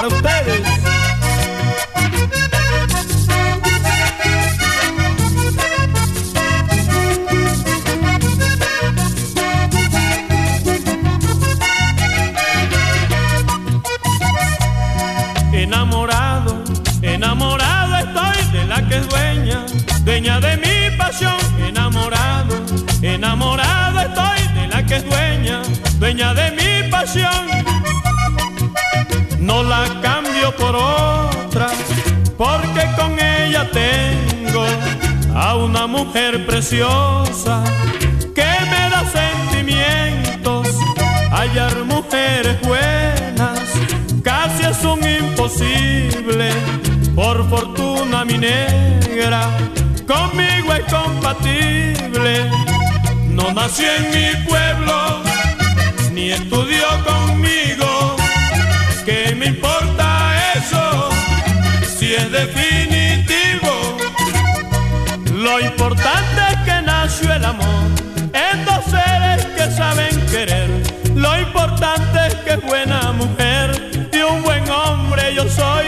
para ustedes. Cambio por otra, porque con ella tengo a una mujer preciosa que me da sentimientos. Hallar mujeres buenas casi es un imposible. Por fortuna mi negra, conmigo es compatible. No nació en mi pueblo, ni estudió importante es que nació el amor en dos seres que saben querer. Lo importante es que buena mujer y un buen hombre yo soy.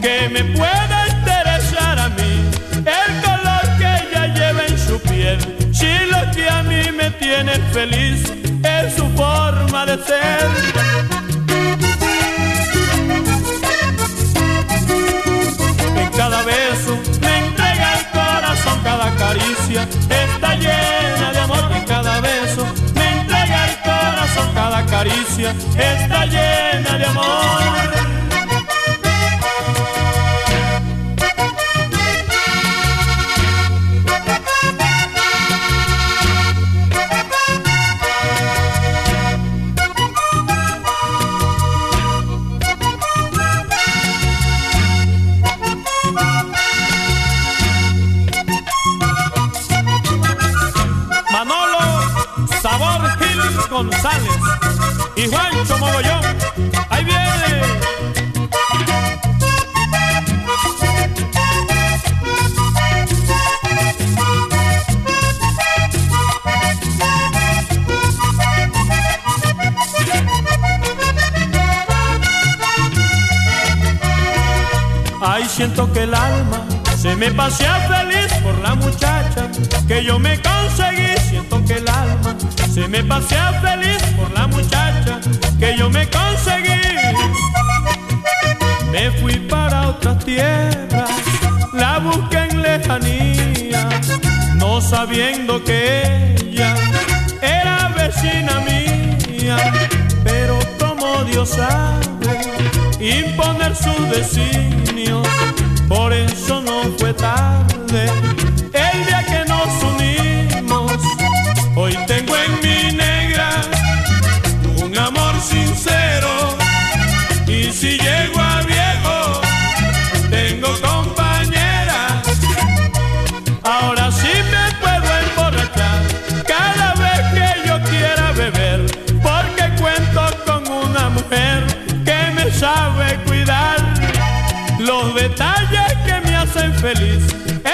Que me puede interesar a mí el color que ella lleva en su piel. Si lo que a mí me tiene feliz es su forma de ser. Está llena de amor. En cada beso me entrega el corazón, cada caricia está llena de amor. González y Juancho Mogollón. Ahí viene. Ay, siento que el alma se me pasea feliz por la muchacha que yo me conseguí. Me pasea feliz por la muchacha que yo me conseguí. Me fui para otras tierras, la busqué en lejanía, no sabiendo que ella era vecina mía. Pero como Dios sabe imponer sus designios, por eso no fue tarde el día que feliz.